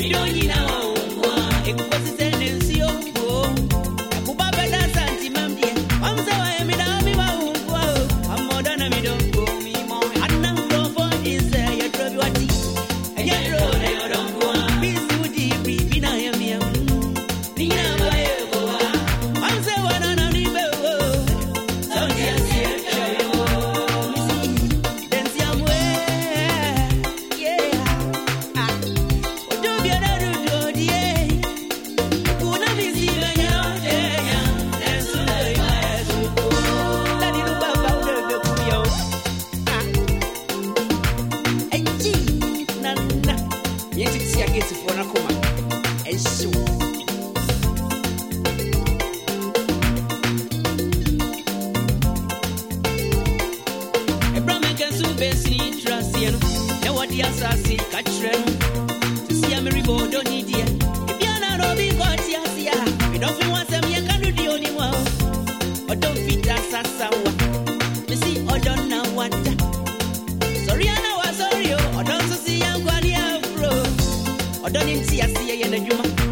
We don't need our aketefoɔ no akoma ɛhyew ɛbrɛ mɛkɛ so bɛsini traseɛ no Odoni mti see siye yene juma